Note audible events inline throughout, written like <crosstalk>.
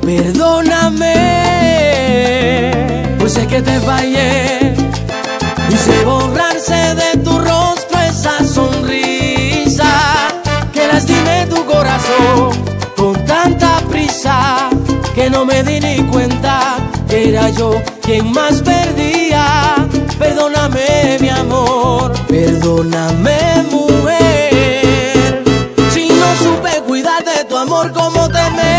perdóname. Pues sé que te fallé y sé borrarse de tu rostro esa sonrisa que lastimé tu corazón con tanta prisa que no me di ni cuenta que era yo quien más perdía. Perdóname, mi amor, perdóname, mujer. Si no supe cuidar de tu amor como te me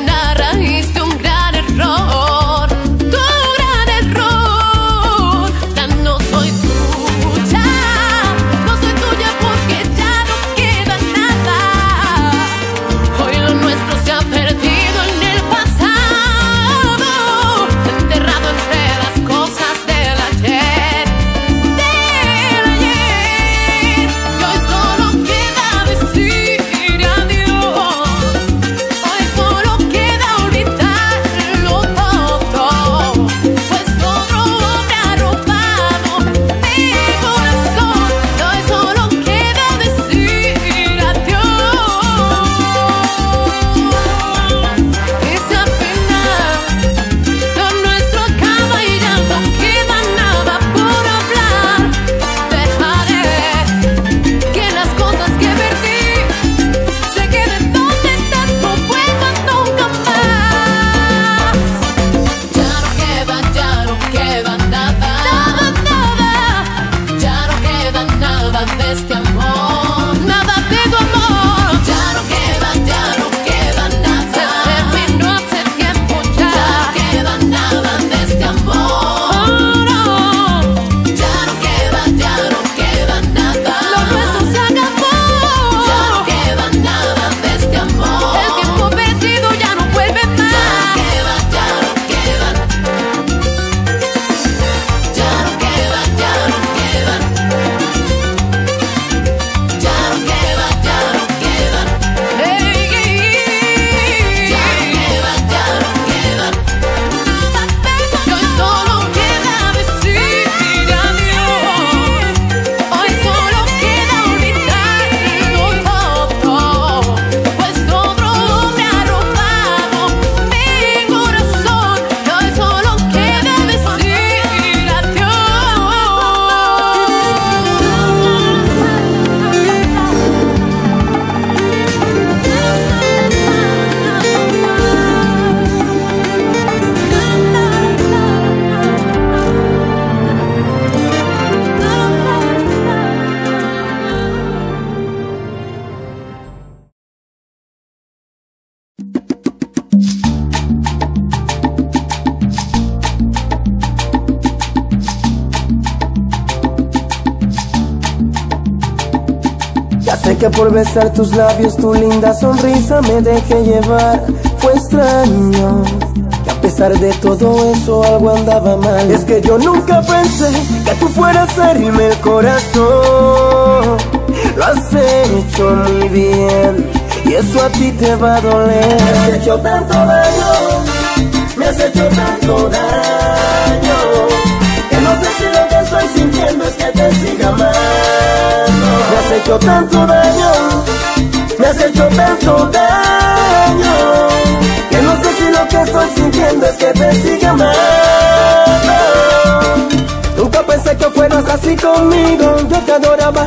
murieron a raíz de un gran error. Por besar tus labios, tu linda sonrisa me dejé llevar. Fue extraño. Que a pesar de todo eso algo andaba mal. Es que yo nunca pensé que tú fueras a herirme el corazón. Lo has hecho muy bien y eso a ti te va a doler. Me has hecho tanto daño, me has hecho tanto daño, que no sé si lo que estoy sintiendo es que te siga amando. Has hecho tanto daño, me has hecho tanto daño, que no sé si lo que estoy sintiendo es que te siga amando. Nunca pensé que fueras así conmigo, yo te adoraba,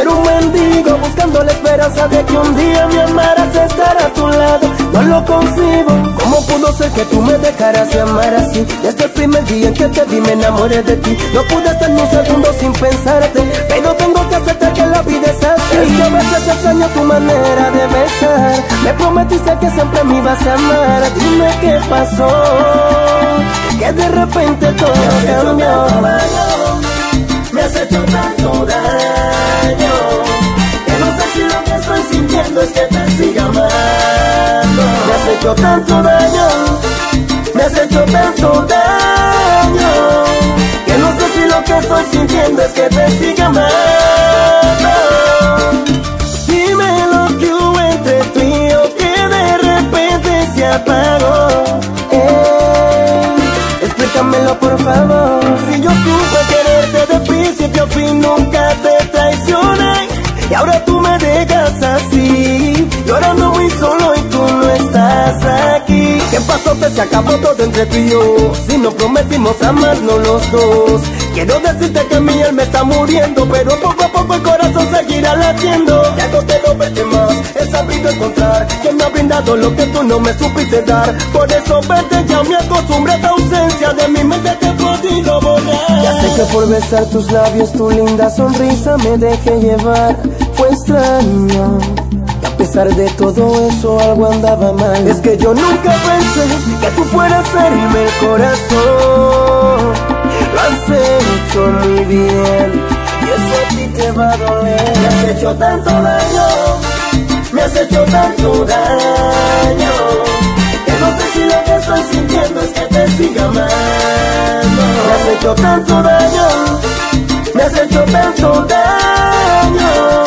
era un mendigo buscando la esperanza de que un día me amaras estar a tu lado. No lo consigo, ¿cómo pudo ser que tú me dejaras de amar así? Desde el primer día en que te vi me enamoré de ti, no pude estar ni un segundo sin pensarte, pero tengo es que a veces extraño tu manera de besar, me prometiste que siempre me ibas a amar, dime qué pasó que de repente todo cambió. Me has hecho tanto daño que no sé si lo que estoy sintiendo es que te siga amando. Me has hecho tanto daño, me has hecho tanto daño que estoy sintiendo es que te siga amando. Dime lo que hubo entre tú y yo que de repente se apagó. Ey, explícamelo por favor. Si yo supe quererte de principio a fin, nunca te traicioné. Y ahora tú me dejas así, llorando muy solo y tú no estás aquí. ¿Qué pasó? Que se acabó todo entre tú y yo. Si no prometimos amarnos los dos. Quiero decirte que mi alma está muriendo, pero poco a poco el corazón seguirá latiendo. Ya no te lo vete más, he sabido encontrar quien me ha brindado lo que tú no me supiste dar. Por eso vete, ya me acostumbré a tu ausencia, de mi mente te he podido borrar. Ya sé que por besar tus labios, tu linda sonrisa me dejé llevar. Fue extraño. A pesar de todo eso algo andaba mal. Es que yo nunca pensé que tú fueras a herirme el corazón. Lo has hecho muy bien Y eso a ti te va a doler. Me has hecho tanto daño Me has hecho tanto daño Que no sé si lo que estoy sintiendo es que te siga amando. Me has hecho tanto daño Me has hecho tanto daño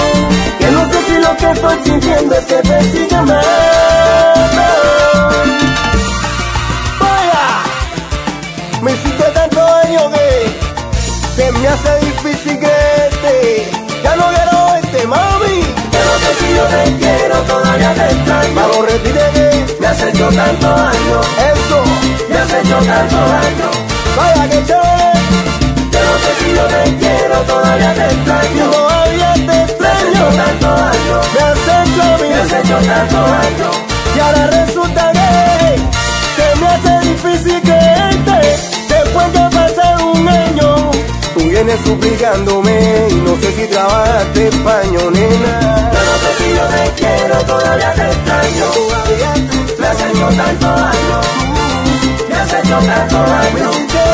Que no sé lo que estoy sintiendo es que te amando. Vaya Me hiciste tanto daño que Se me hace difícil creerte. Ya no quiero verte, mami. Yo no sé si yo te quiero, todavía te extraño. Vamos, retírate Me has hecho tanto daño. Eso. Me has hecho tanto daño. Vaya que chévere. Yo no sé si yo te quiero, todavía te extraño. Todavía hecho tanto daño. Me has hecho. Me has hecho tanto daño. Y ahora resulta que se me hace difícil creerte. Después de pasar un año, tú vienes suplicándome y no sé si trabajaste español, nena. Yo no sé si yo te quiero, todavía te extraño. Todavía te extraño. Me has hecho tanto daño. Me has hecho tanto daño. Yo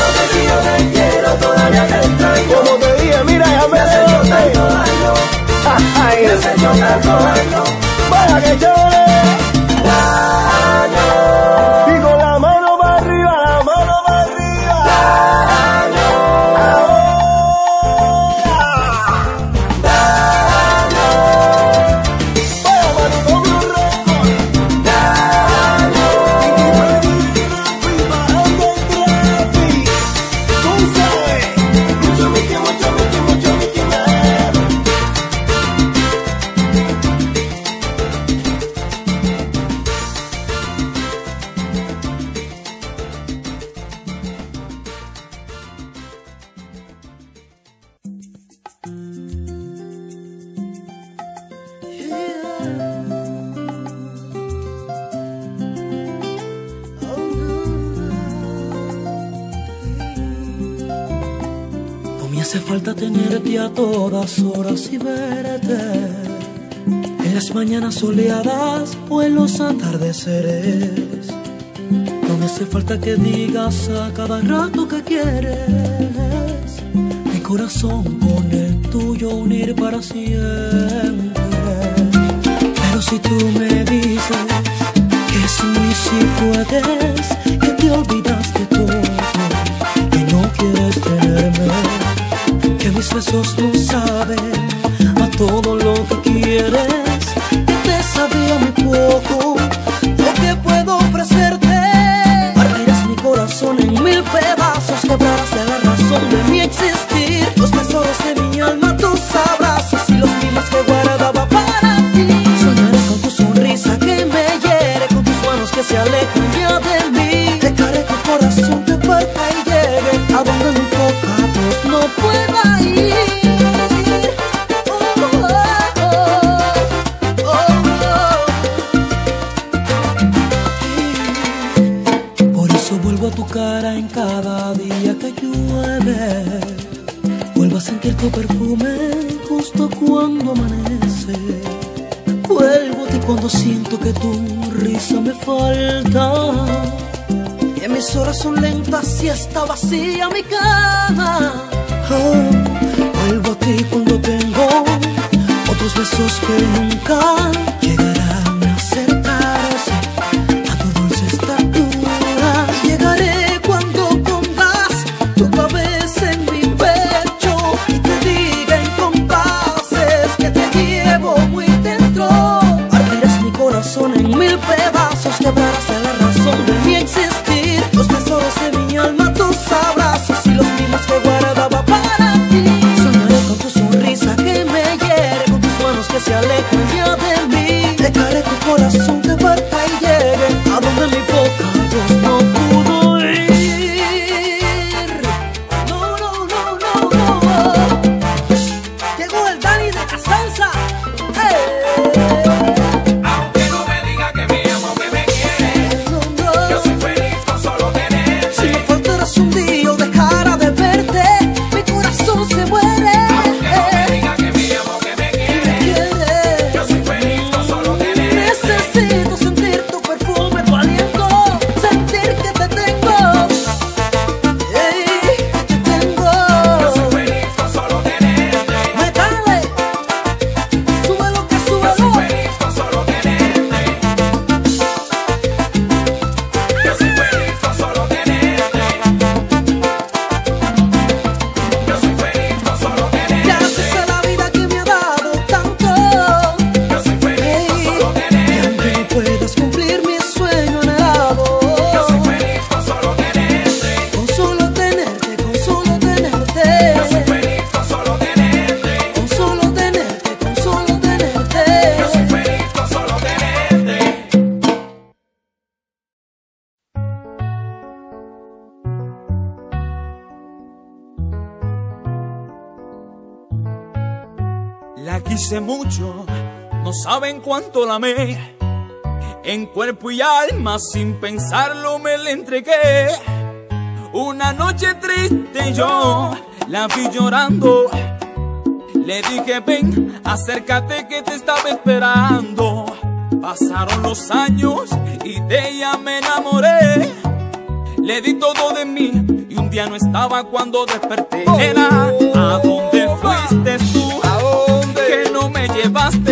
no sé si yo te quiero, todavía te extraño. <laughs> Ay, me has hecho tanto daño. Vaya que chévere. horas y verte en las mañanas soleadas o en los atardeceres. No me hace falta que digas a cada rato que quieres mi corazón con el tuyo unir para siempre. Pero si tú me dices que sí, sí puedes, que te olvidaste todo y no quieres tenerme mis besos tú sabes a todo lo que quieres. Estava assim, eu me canso. cuanto la amé. En cuerpo y alma, sin pensarlo, me la entregué. Una noche triste yo la vi llorando. Le dije, ven, acércate que te estaba esperando. Pasaron los años y de ella me enamoré. Le di todo de mí y un día no estaba cuando desperté. ¿a dónde oh, fuiste tú? ¿A dónde? Que no me llevaste.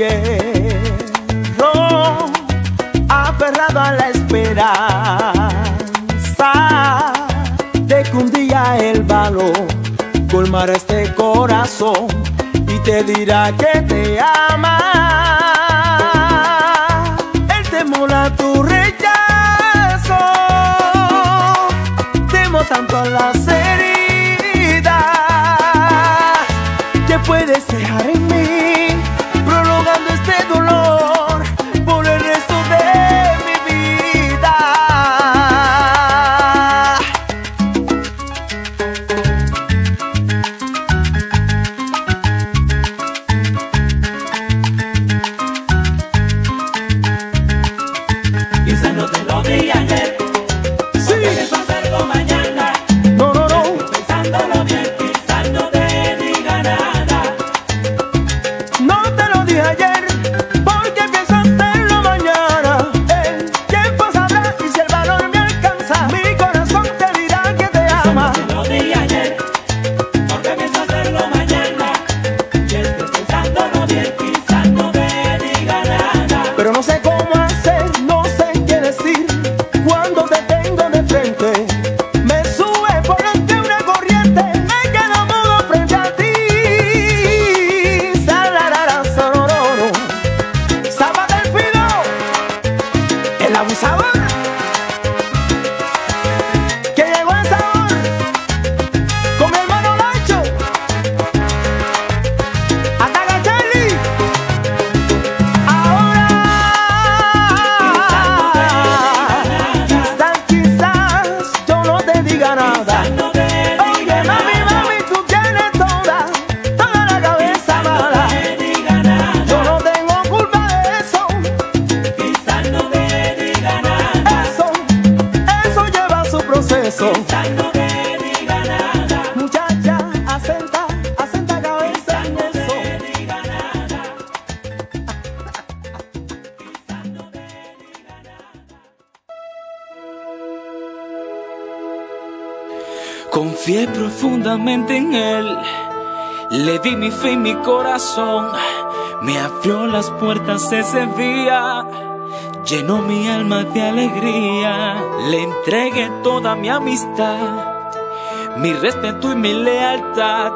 entierro, aferrado a la esperanza de que un día el valor colmará este corazón y te dirá que te ama. El temor a tu rechazo, temo tanto a las heridas que puedes dejar en ese día, llenó mi alma de alegría, le entregué toda mi amistad, mi respeto y mi lealtad,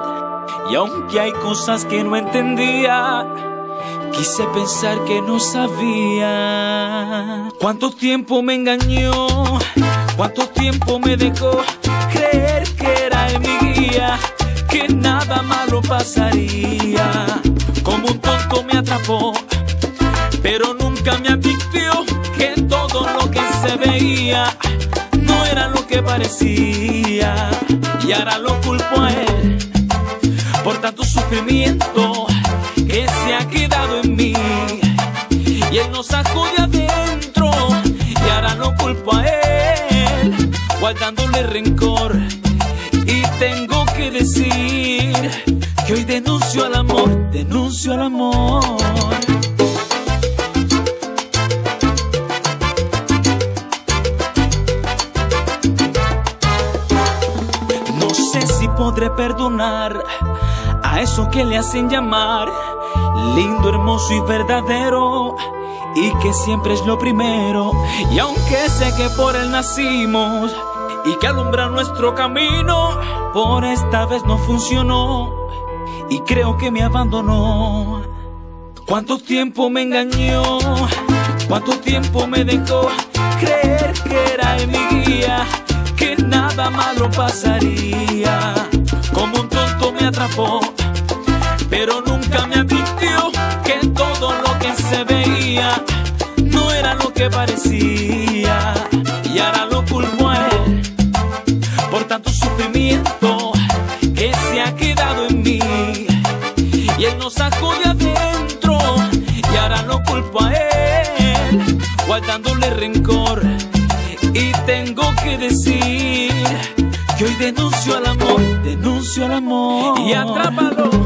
y aunque hay cosas que no entendía, Quise pensar que no sabía. Cuánto tiempo me engañó, cuánto tiempo me dejó creer que era mi guía, que nada malo pasaría. Como un tonto me atrapó, pero nunca me advirtió que todo lo que se veía no era lo que parecía. Y ahora lo culpo a él por tanto sufrimiento que se ha quedado en mí. Y él nos sacó de adentro y ahora no culpo a él, guardándole rencor. Y tengo que decir que hoy denuncio al amor, denuncio al amor. Perdonar a eso que le hacen llamar lindo, hermoso y verdadero, y que siempre es lo primero. Y aunque sé que por él nacimos y que alumbra nuestro camino, por esta vez no funcionó y creo que me abandonó. ¿Cuánto tiempo me engañó? ¿Cuánto tiempo me dejó creer que era mi guía? Que nada malo pasaría. Como un tonto me atrapó pero nunca me advirtió que todo lo que se veía no era lo que parecía. Y ahora lo culpo a él por tanto sufrimiento que se ha quedado en mí. Y él nos sacó de adentro y ahora lo culpo a él, guardándole rencor. Y tengo que decir denuncio al amor, denuncio al amor. Y atrápalo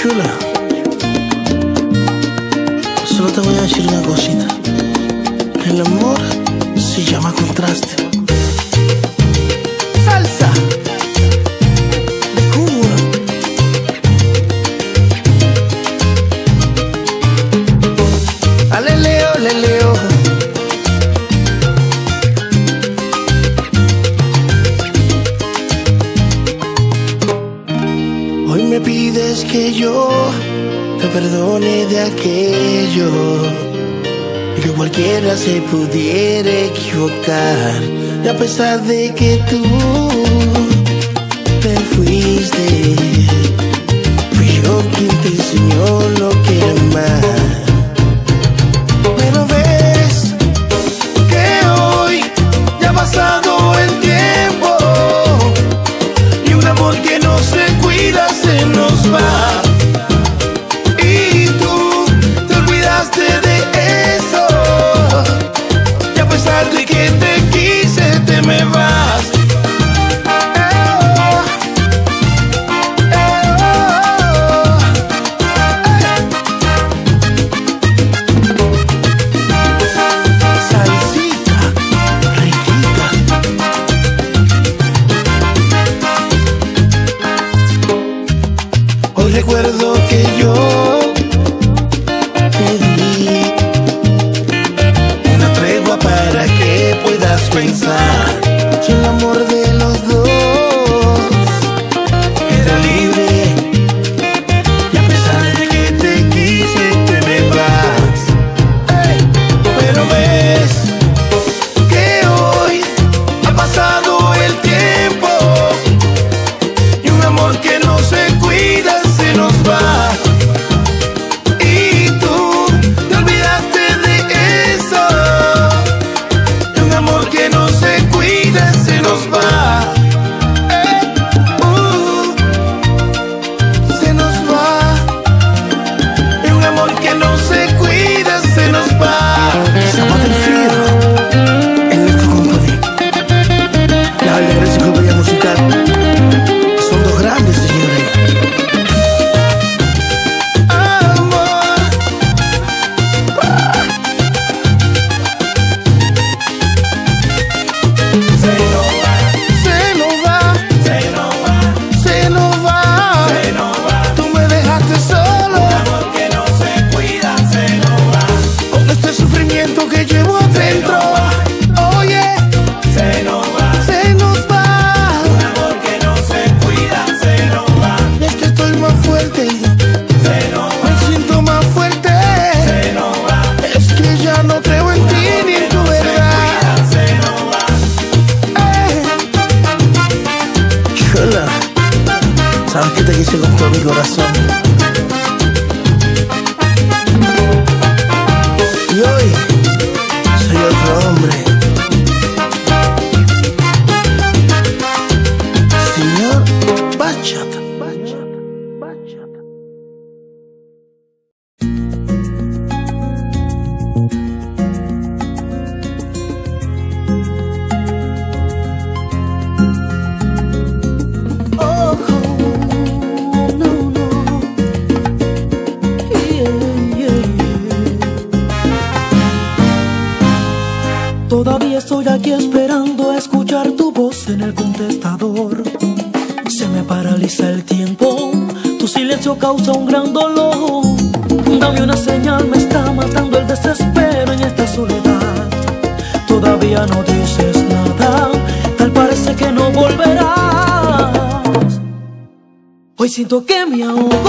true. Y a pesar de que siento que me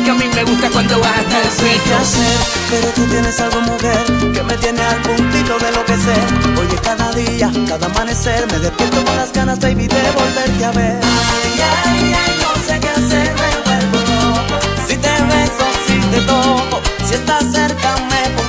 que a mí me gusta cuando vas hasta el suelo. hacer, pero tú tienes algo, mujer, que me tiene al puntito de lo que sé. Oye, cada día, cada amanecer, me despierto con las ganas, baby, de volverte a ver. Ay, ay, ay, no sé qué hacer, me vuelvo loco. Si te beso, si te toco, si estás cerca, me pongo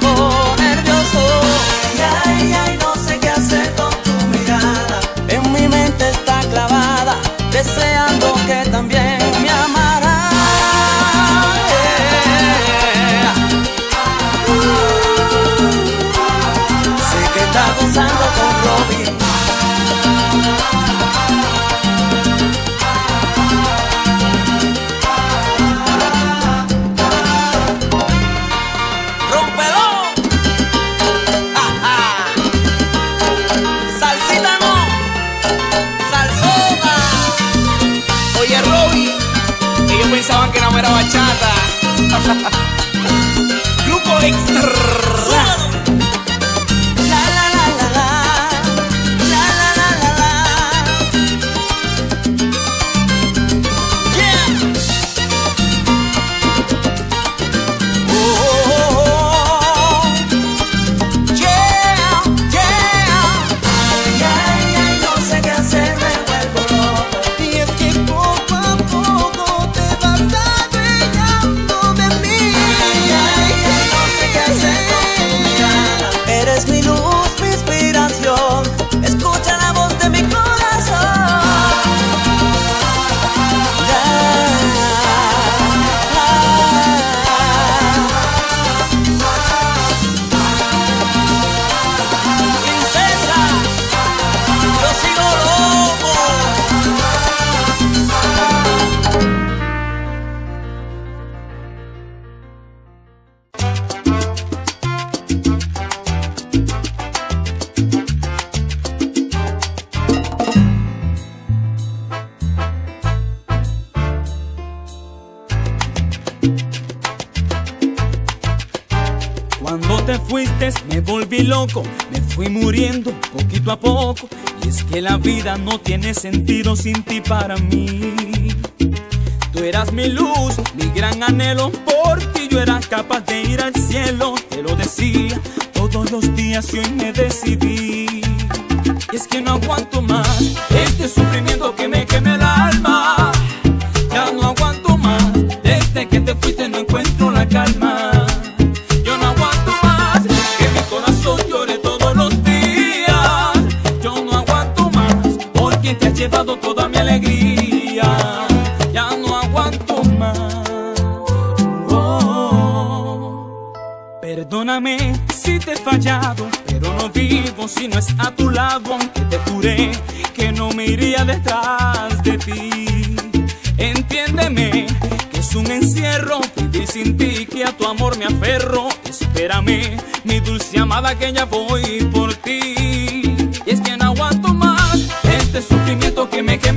Grupo Extra. me fui muriendo poquito a poco. Y es que la vida no tiene sentido sin ti para mí. Tú eras mi luz, mi gran anhelo, por ti yo era capaz de ir al cielo. Te lo decía todos los días y hoy me decidí. Y es que no aguanto más este sufrimiento que me quema el alma. si no es a tu lado, aunque te juré que no me iría detrás de ti. Entiéndeme que es un encierro vivir sin ti, que a tu amor me aferro. Espérame, mi dulce amada, que ya voy por ti. Y es que no aguanto más este sufrimiento que me, que.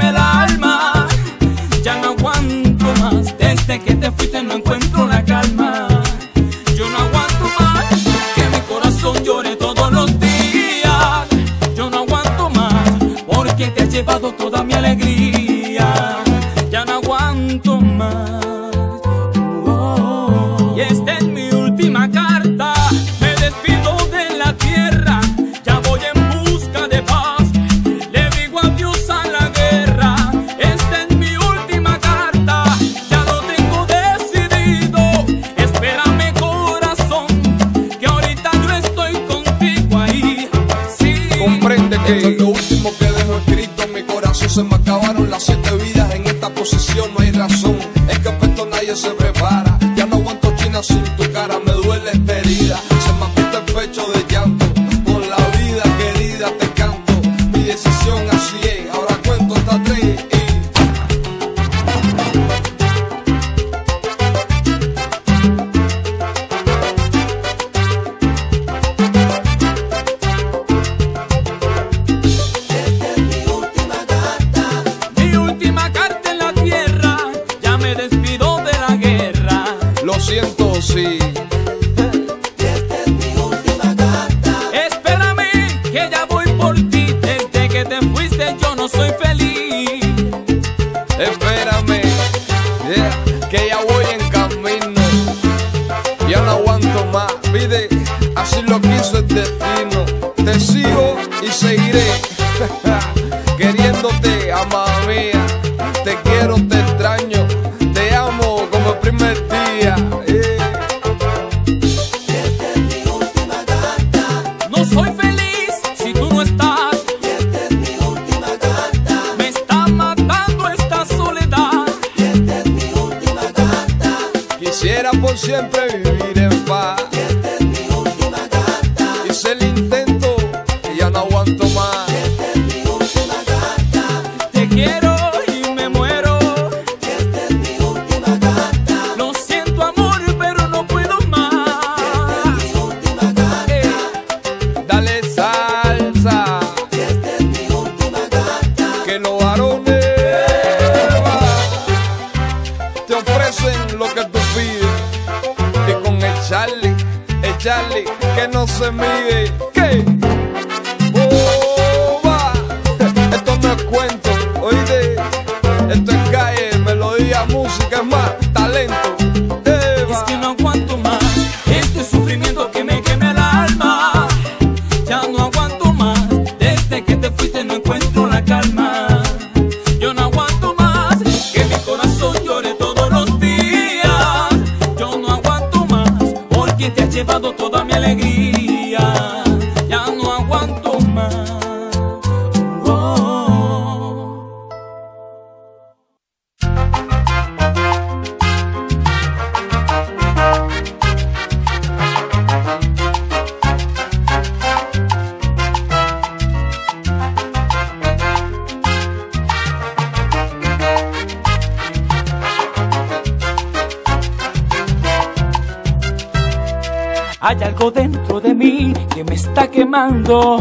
Dentro de mí que me está quemando,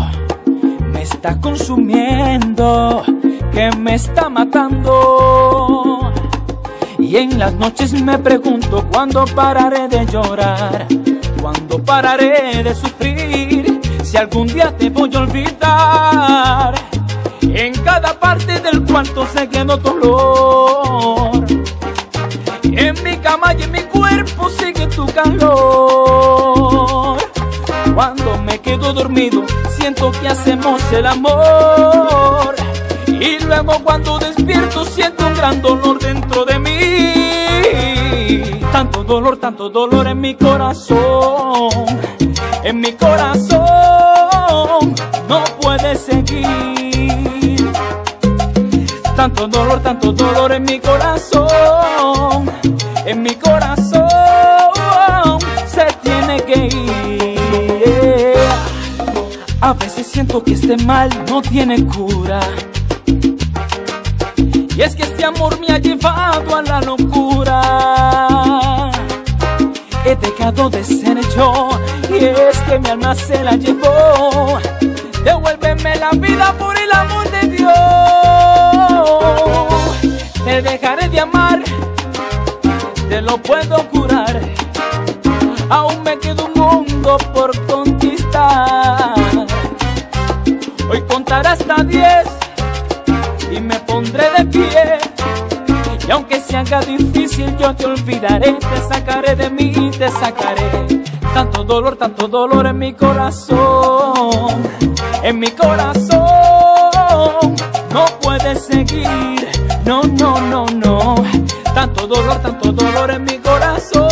me está consumiendo, que me está matando. Y en las noches me pregunto cuándo pararé de llorar, cuándo pararé de sufrir, si algún día te voy a olvidar. En cada parte del cuarto se quedó dolor. Quedo dormido, siento que hacemos el amor. Y luego cuando despierto, siento un gran dolor dentro de mí. Tanto dolor, tanto dolor en mi corazón. En mi corazón no puede seguir. Tanto dolor, tanto dolor en mi corazón. A veces siento que este mal no tiene cura. Y es que este amor me ha llevado a la locura. He dejado de ser yo y es que mi alma se la llevó. Devuélveme la vida por el amor de Dios. Te dejaré de amar, te lo puedo curar. Aún me queda un mundo por conquistar. Hasta diez y me pondré de pie. Y aunque se haga difícil, yo te olvidaré, te sacaré de mí, te sacaré. Tanto dolor, tanto dolor en mi corazón, en mi corazón. No puedes seguir, no, no, no, no. Tanto dolor, tanto dolor en mi corazón,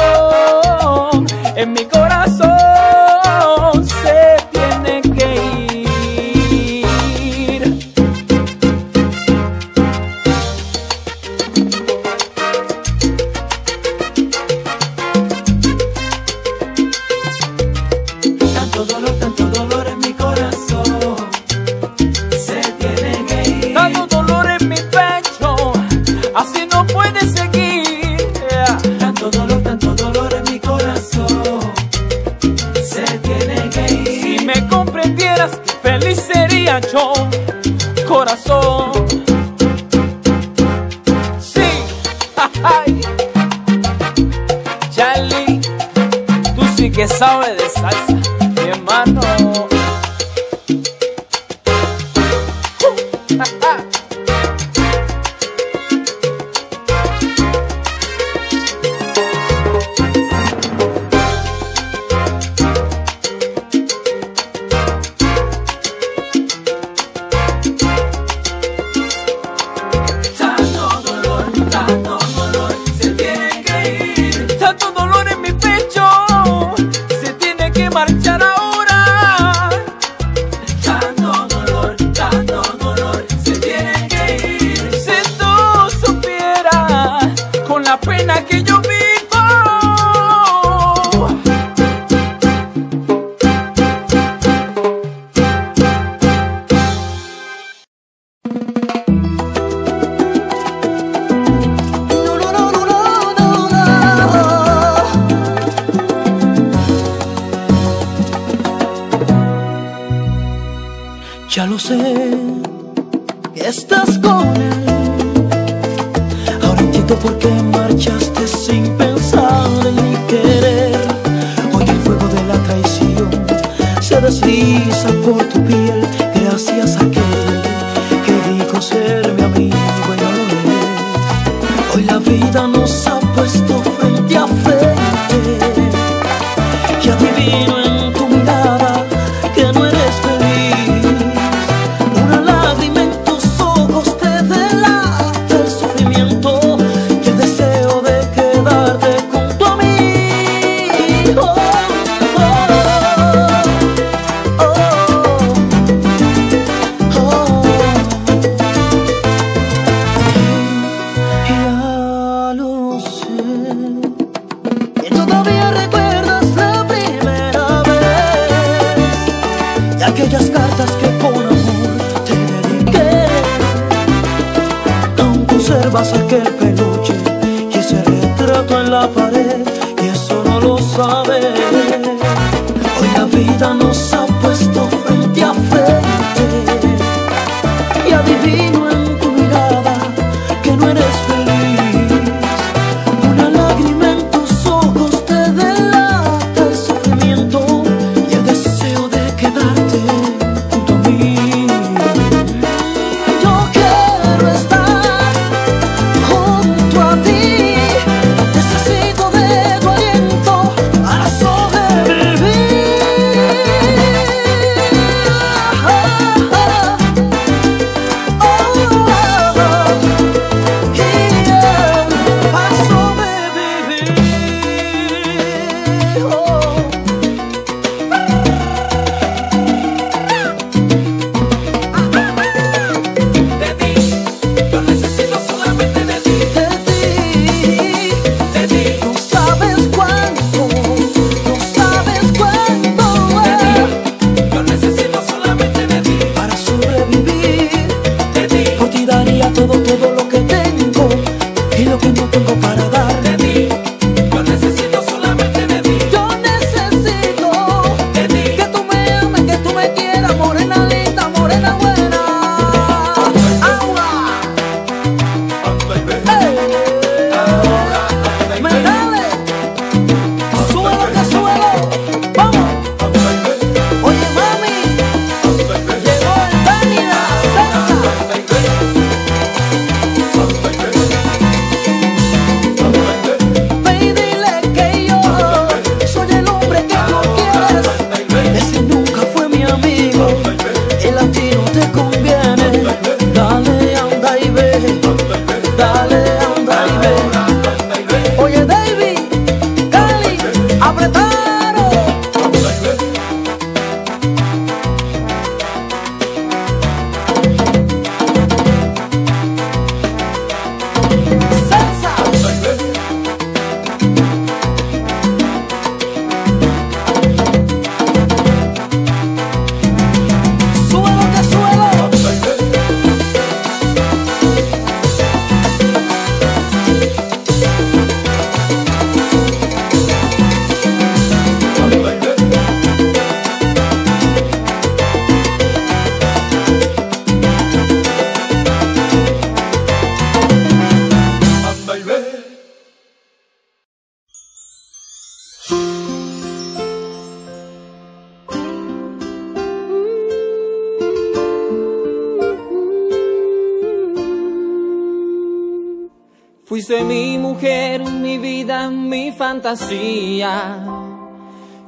fantasía.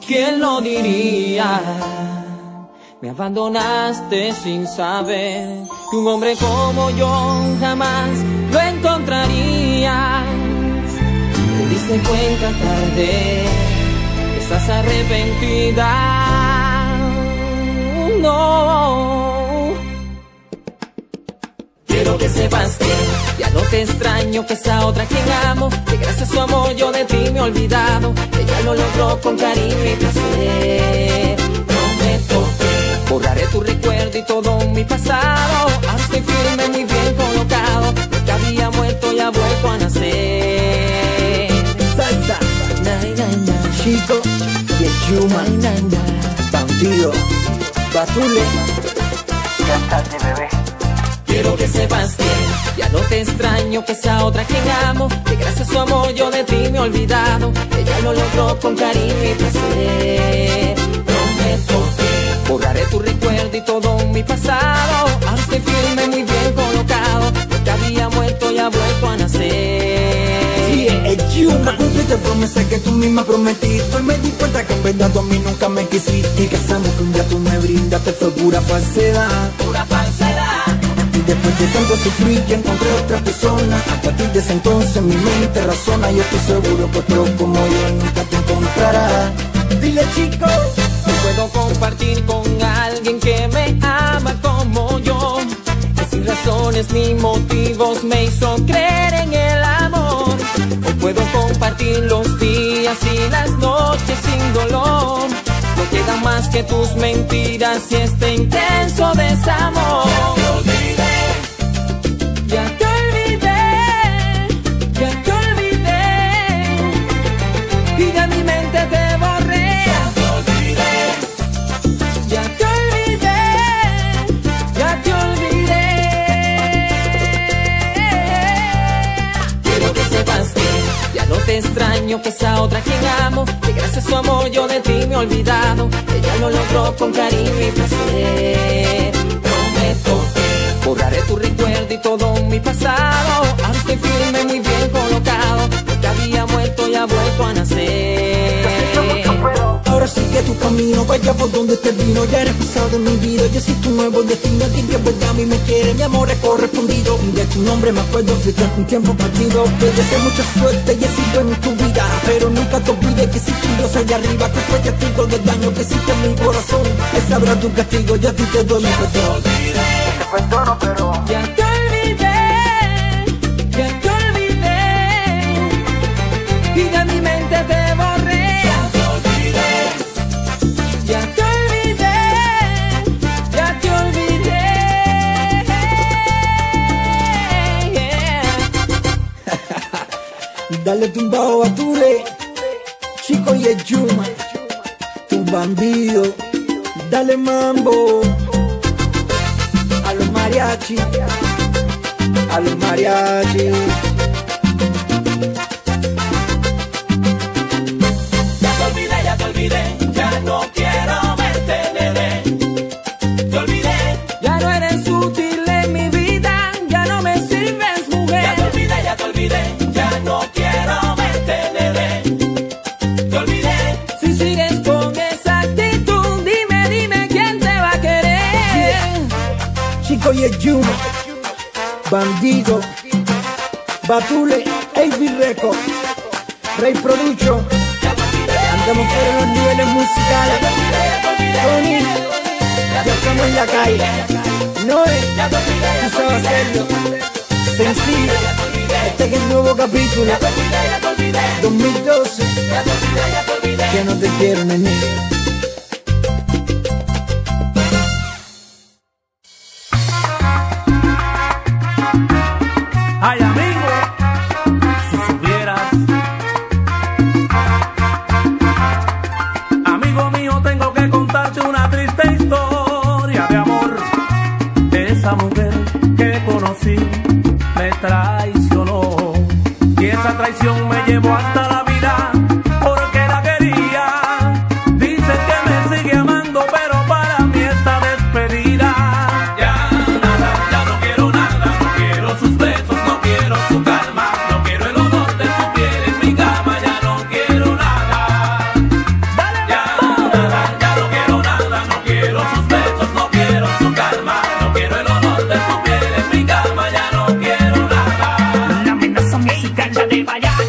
¿Quién lo diría? Me abandonaste sin saber que un hombre como yo jamás lo encontrarías. Te diste cuenta tarde, estás arrepentida. No. cariño que esa otra quien amo Que gracias a su amor yo de ti me he olvidado Ella lo logró con cariño y placer No me toques Borraré tu recuerdo y todo mi pasado Ahora estoy firme, muy bien colocado Lo que había muerto ya ha vuelto a nacer Salsa na, na, na. Chico y el Human Bandido Batule Cantate bebé Quiero que sepas que ya no te extraño, que esa otra quien amo, que gracias a su amor yo de ti me he olvidado, ella lo logró con cariño y placer. Prometo que borraré tu recuerdo y todo mi pasado, ahora estoy firme, muy bien colocado, lo que había muerto y ha vuelto a nacer. Sí, es Yuma, cumpliste promesa que tú misma prometiste Y me di cuenta que en verdad tú a mí nunca me quisiste Y que esa que un día tú me brindaste fue pura falsedad Pura falsedad. Y después de tanto sufrir que encontré otra persona A partir de ese entonces mi mente razona Y estoy seguro que otro como yo nunca te encontrará Dile chico No puedo compartir con alguien que me ama como yo, que sin razones ni motivos me hizo creer en el amor. No puedo compartir los días y las noches sin dolor. No queda más que tus mentiras y este intenso desamor. Extraño, que esa otra quien amo, que gracias a su amor yo de ti me he olvidado. Ella lo logró con cariño y placer. Prometo que borraré tu recuerdo y todo mi pasado. Ahora estoy firme, muy bien colocado, lo que había muerto y ha vuelto a nacer. Sigue tu camino, vaya por donde te vino. Ya eres pasado de mi vida, yo soy tu nuevo destino. A ti que es verdad a mí me quiere, mi amor es correspondido. De tu nombre me acuerdo, fuiste un tiempo partido Te deseo mucha suerte y he sido en tu vida Pero nunca te olvides que si tú Dios allá arriba Que fue testigo del daño que hiciste en mi corazón. Él sabrá tu castigo, yo a ti te doy mi perdón. Te perdono, pero Ya te olvidé, ya te olvidé, y Dale tumbao a Tule, chico y el Yuma, tu bandido. Dale mambo a los mariachi, a los mariachi. Bandido, Batule, AB Record, Rey Production. Andamos fuera los niveles musicales. Tony, ya estamos en la calle. No es, tú sabes hacerlo. Sencillo, este es el nuevo capítulo. 2012, que no te quiero, nene. Ya de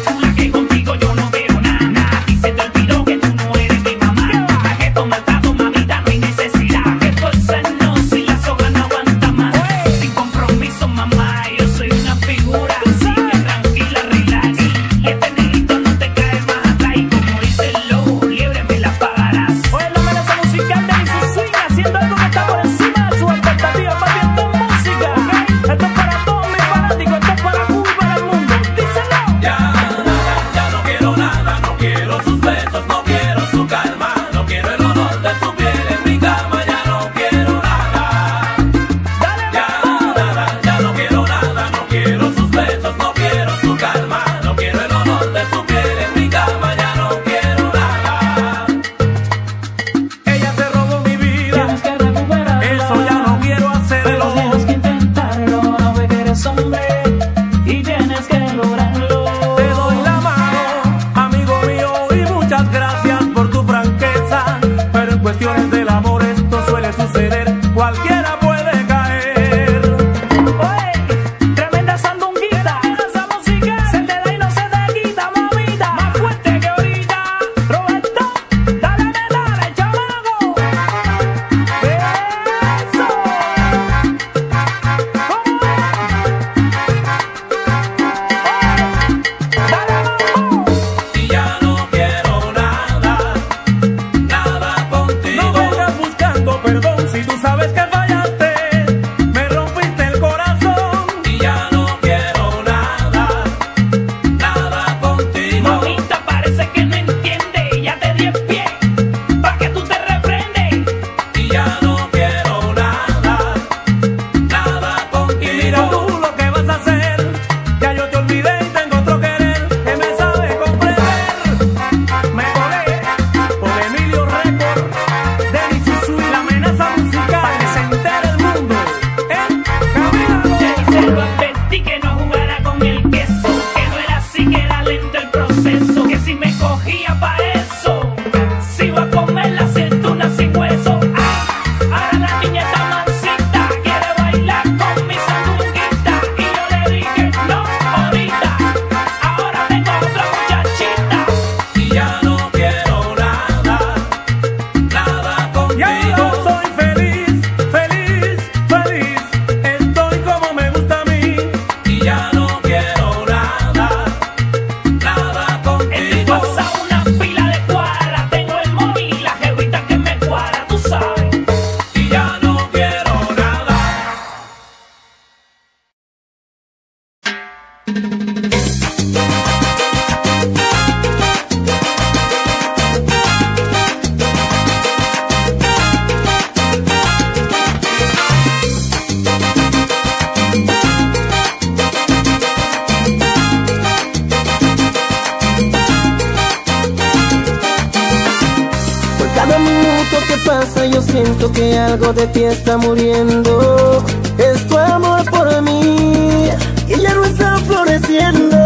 siento que algo de ti está muriendo. Es tu amor por mí y ya no está floreciendo.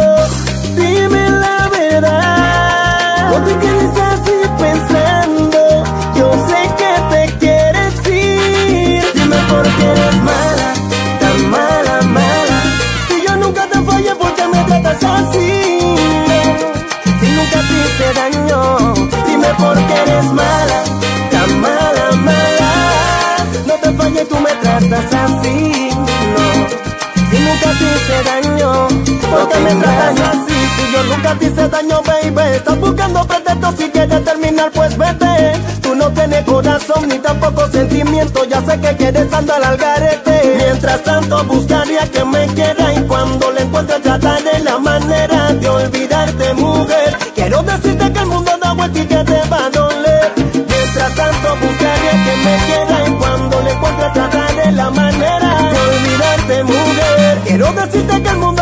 Dime la verdad, no te quedes así pensando. Yo sé que te quieres ir. Dime por qué eres mala, tan mala, mala. Si yo nunca te fallé, ¿por qué me tratas así? Si nunca te hice daño, dime por qué eres mala, tratas así, no. Si nunca te hice daño, ¿por qué me tratas así? Si yo nunca te hice daño, baby, estás buscando pretextos si quieres terminar, pues vete. Tú no tienes corazón ni tampoco sentimiento, ya sé que quieres andar al garete. Mientras tanto buscaría que me quiera y cuando le encuentre trataré la manera de olvidarte, mujer. Quiero decirte Quiero decirte que el mundo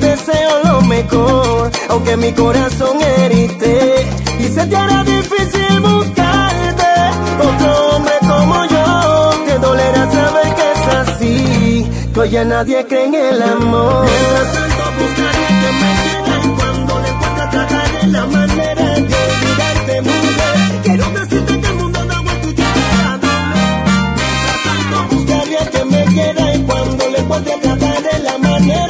deseo lo mejor, aunque mi corazón heriste y se te hará difícil buscarte. Otro hombre como yo, te dolerá saber que es así. Que hoy nadie cree en el amor. Mientras tanto, buscaré que me quiera y cuando le encuentre trataré la manera de olvidarte, mujer. Quiero decirte que el mundo da vuelta y te. Mientras tanto, buscaría que me quiera y cuando le encuentre trataré la manera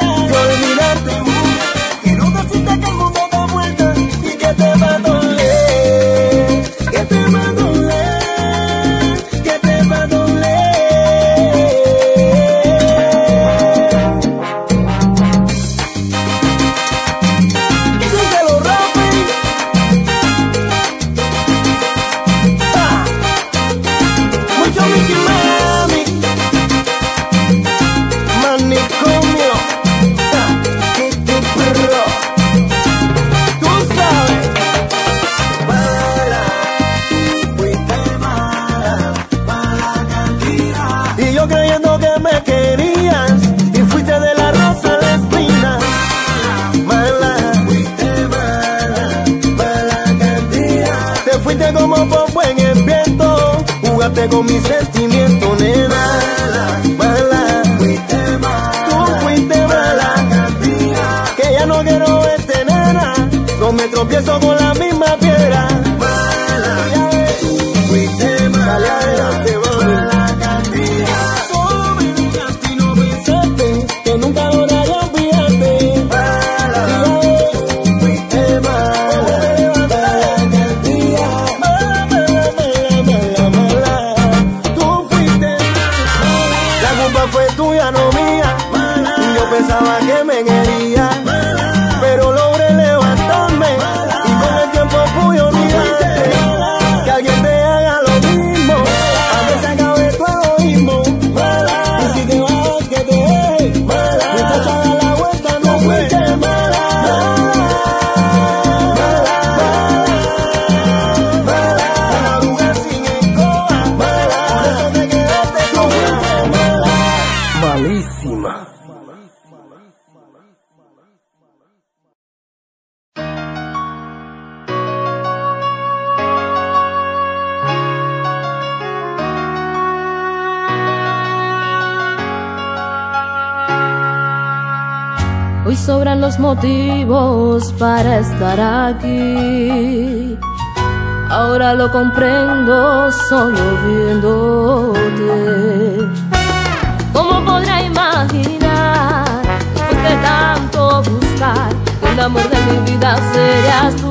con mis sentimientos, para estar aquí. Ahora lo comprendo solo viéndote. ¿Cómo podrá imaginar, después tanto buscar, el amor de mi vida serías tú?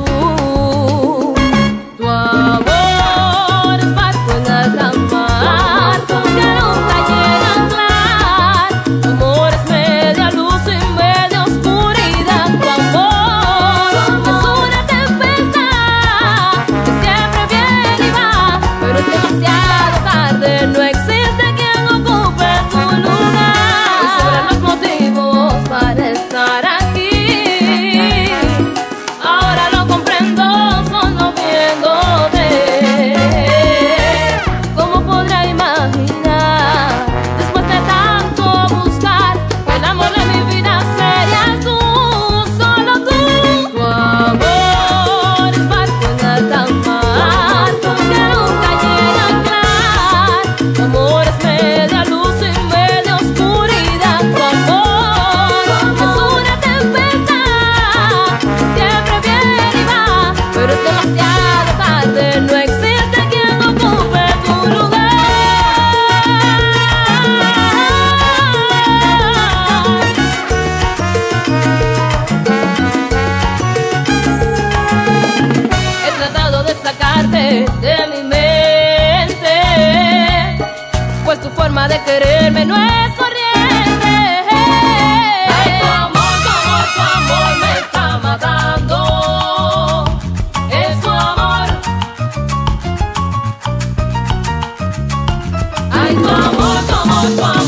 你。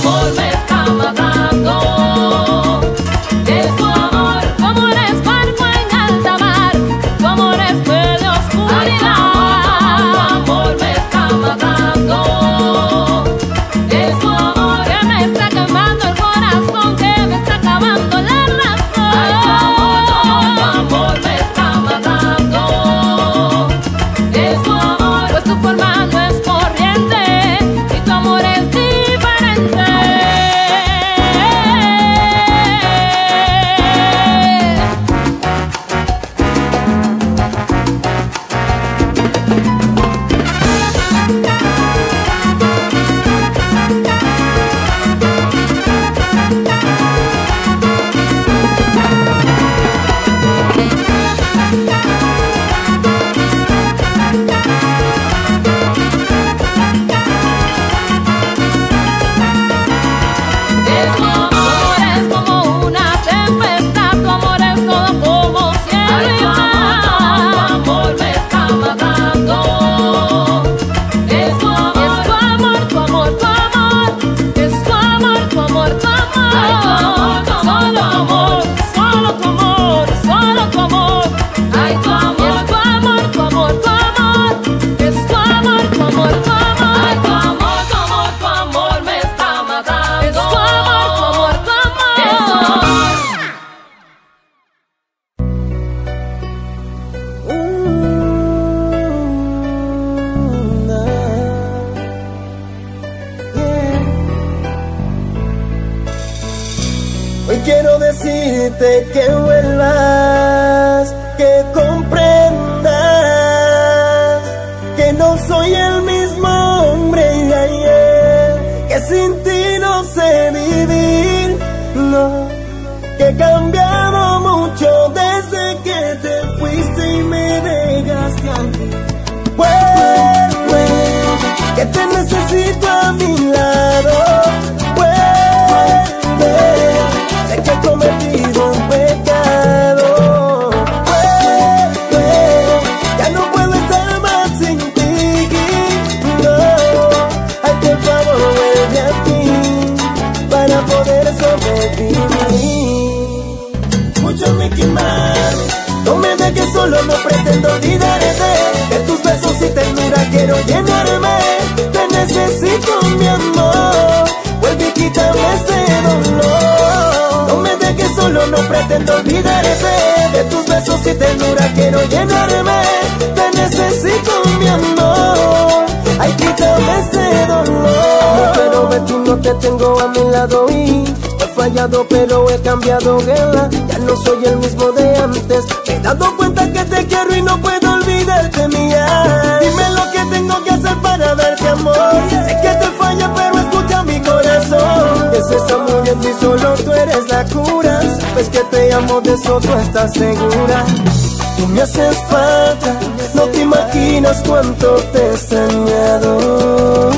Segura. Tú me haces falta, no te imaginas cuánto te he extrañado.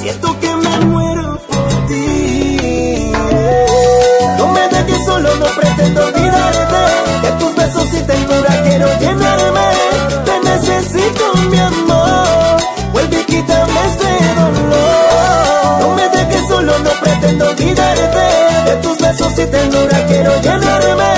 Siento que me muero por ti. No me dejes solo, no pretendo olvidarte. De tus besos y ternura quiero llenarme. Te necesito, mi amor. Vuelve y quítame este dolor. No me dejes solo, no pretendo olvidarte. De tus besos y ternura quiero llenarme.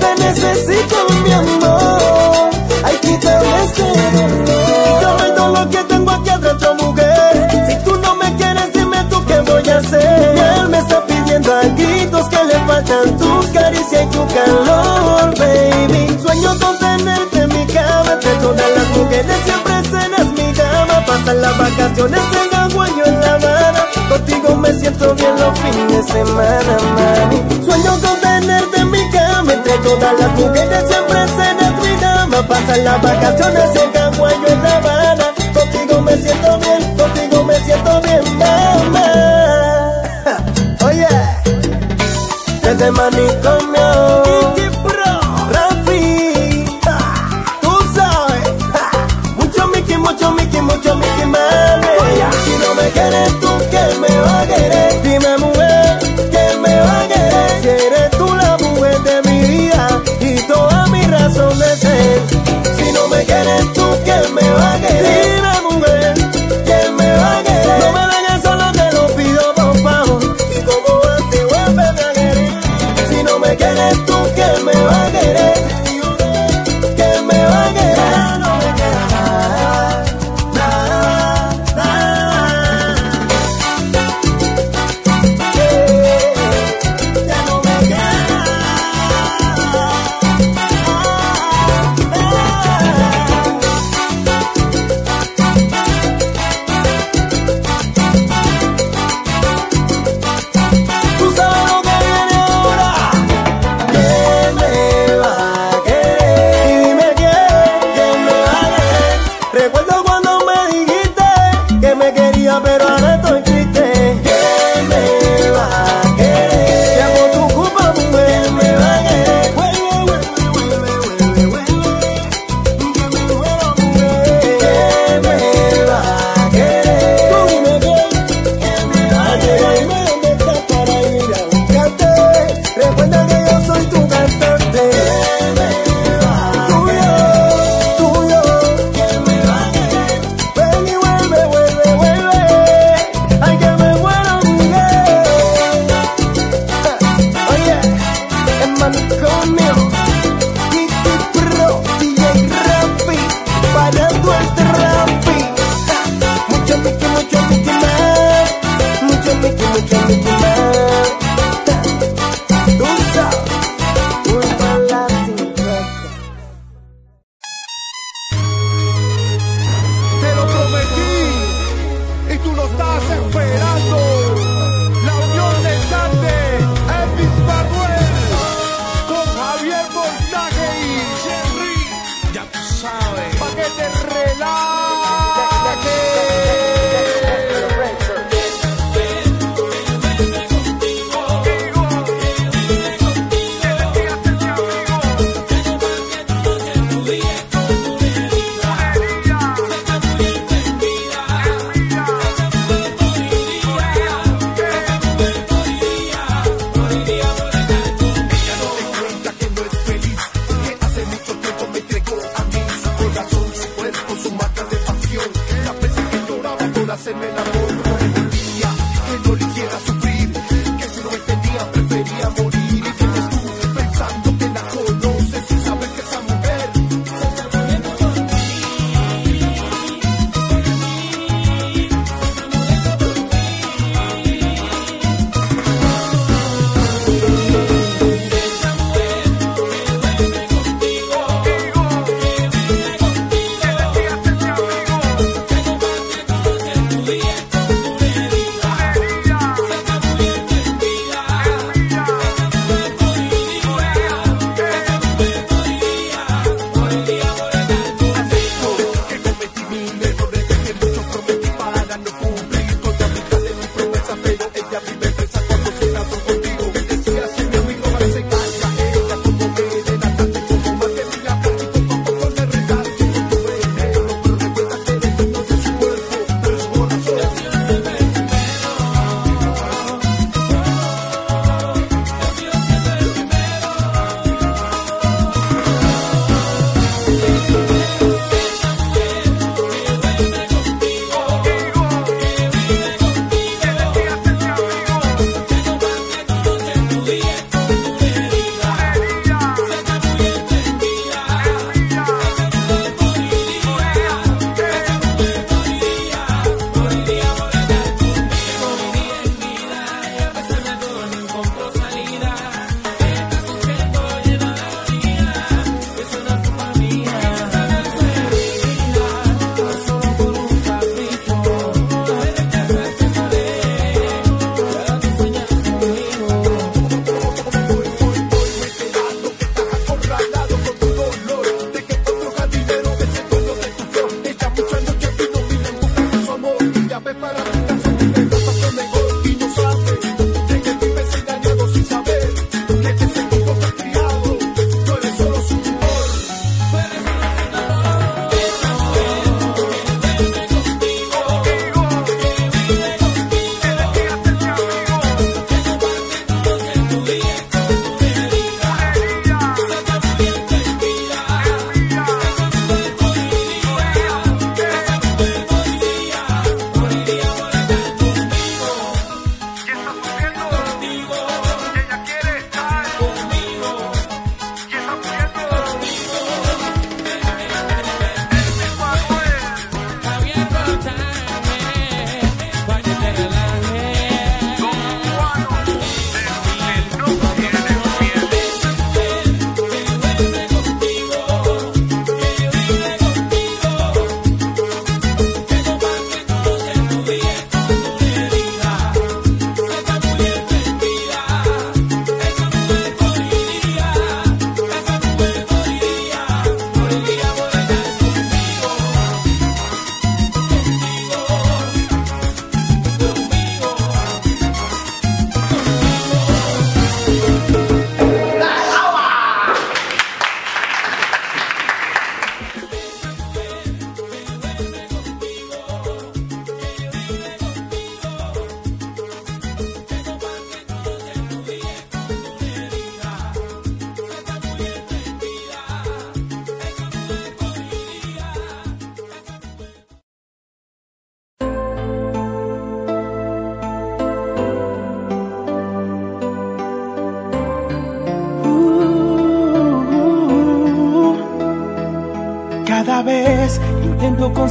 Te necesito, mi amor. Ay, quítame este dolor. Quítame todo lo que tengo aquí adentro, mujer. Si tú no me quieres, dime tú qué voy a hacer. Mi alma está pidiendo a gritos que le faltan tus caricias y tu calor, baby. Sueño con tenerte en mi cama, entre todas las mujeres siempre cenas mi cama. Pasan las vacaciones en agua yo en La Habana. Contigo me siento bien los fines de semana, mami. Sueño con tenerte en mi cama, entre todas las mujeres siempre cenas mi cama. Pasan las vacaciones en agua yo en La Habana. Contigo me siento bien, contigo me siento bien, mamá. <laughs> Oye, desde manicomio. eterno.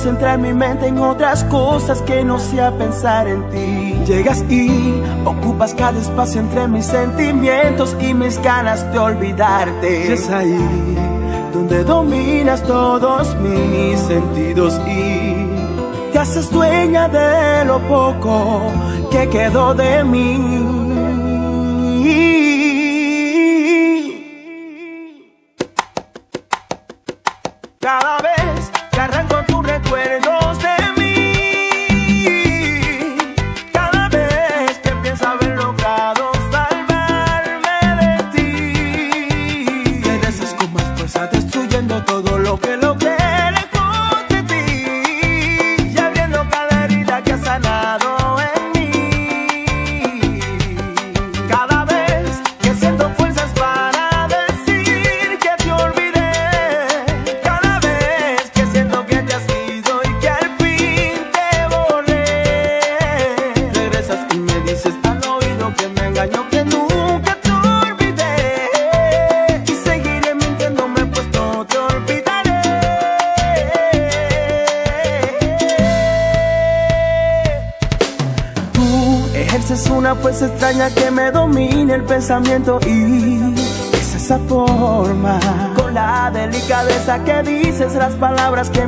concentrar mi mente en otras cosas que no sea pensar en ti. Llegas y ocupas cada espacio entre mis sentimientos y mis ganas de olvidarte. Y es ahí donde dominas todos mis sentidos y te haces dueña de lo poco que quedó de mí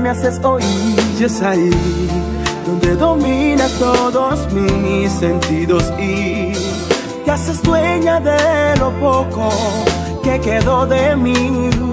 me haces oír y es ahí donde dominas todos mis sentidos y te haces dueña de lo poco que quedó de mí.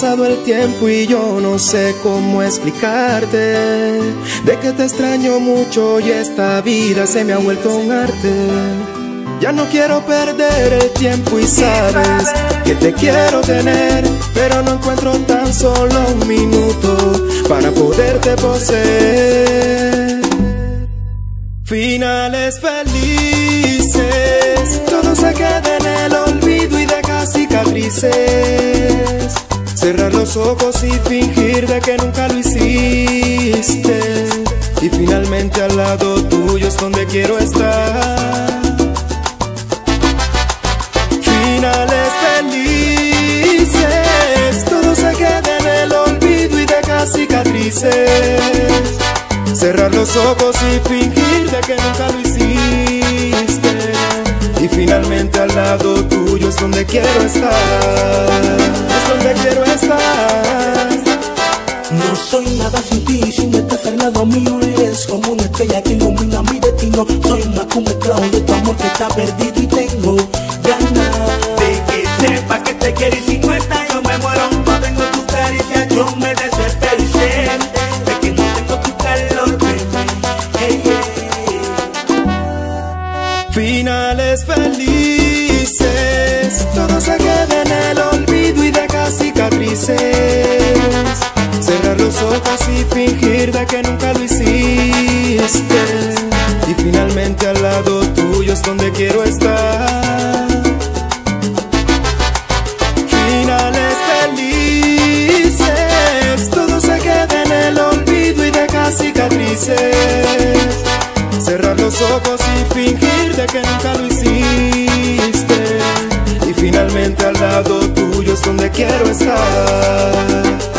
Pasado el tiempo y yo no sé cómo explicarte de que te extraño mucho y esta vida se me ha vuelto un arte. Ya no quiero perder el tiempo y sabes que te quiero tener, pero no encuentro tan solo un minuto para poderte poseer. Finales felices, todo se queda en el olvido y deja cicatrices. Cerrar los ojos y fingir de que nunca lo hiciste. Y finalmente al lado tuyo es donde quiero estar. Finales felices, todo se queda en el olvido y deja cicatrices. Cerrar los ojos y fingir de que nunca lo hiciste. Y finalmente al lado tuyo es donde quiero estar. Es donde quiero estar. No soy nada sin ti, sin este lado mío eres como una estrella que ilumina mi destino. Soy una mezclado de tu amor que está perdido y tengo ganas de que sepa que te quiero y si no está y fingir de que nunca lo hiciste. Y finalmente al lado tuyo es donde quiero estar. Finales felices, todo se queda en el olvido y deja cicatrices. Cerrar los ojos y fingir de que nunca lo hiciste. Y finalmente al lado tuyo es donde quiero estar.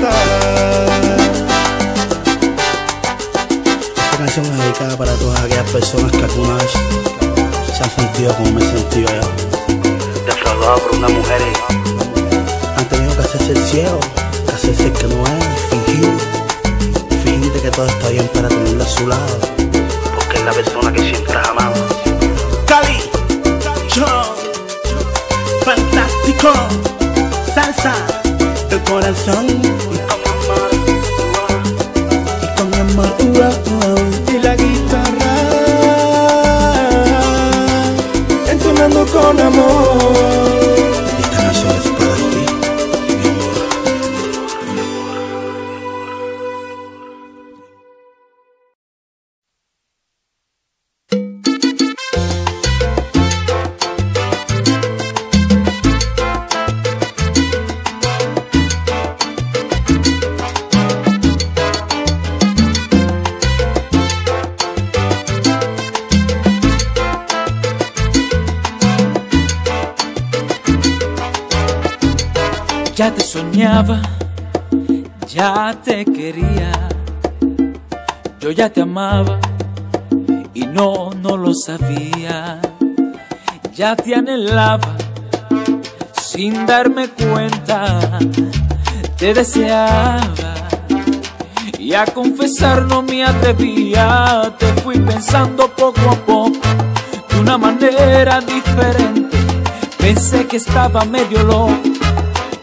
Donde te amaba y no, no lo sabía. Ya te anhelaba sin darme cuenta, te deseaba y a confesar no me atrevía. Te fui pensando poco a poco de una manera diferente. Pensé que estaba medio loco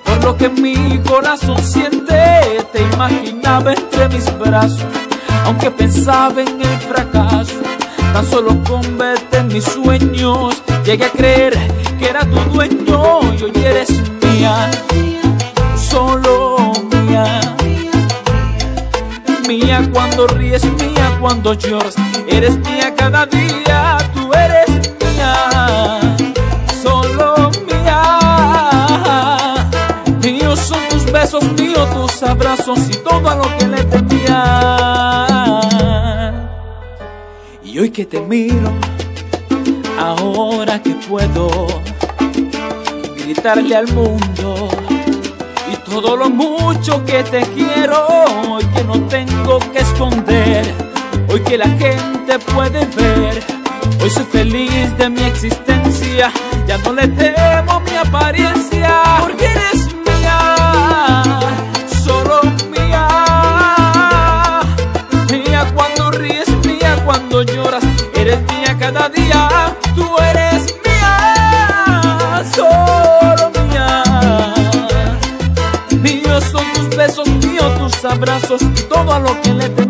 por lo que mi corazón siente, te imaginaba entre mis brazos, aunque pensaba en el fracaso. Tan solo converte en mis sueños. Llegué a creer que era tu dueño y hoy eres mía, solo mía. Mía cuando ríes, mía cuando lloras. Eres mía cada día, tú eres mía, solo mía. Míos son tus besos, míos tus abrazos y todo a lo que que te miro, ahora que puedo gritarle al mundo y todo lo mucho que te quiero, hoy que no tengo que esconder, hoy que la gente puede ver, hoy soy feliz de mi existencia, ya no le temo mi apariencia, porque eres abrazos, todo a lo que le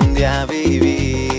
un día viví.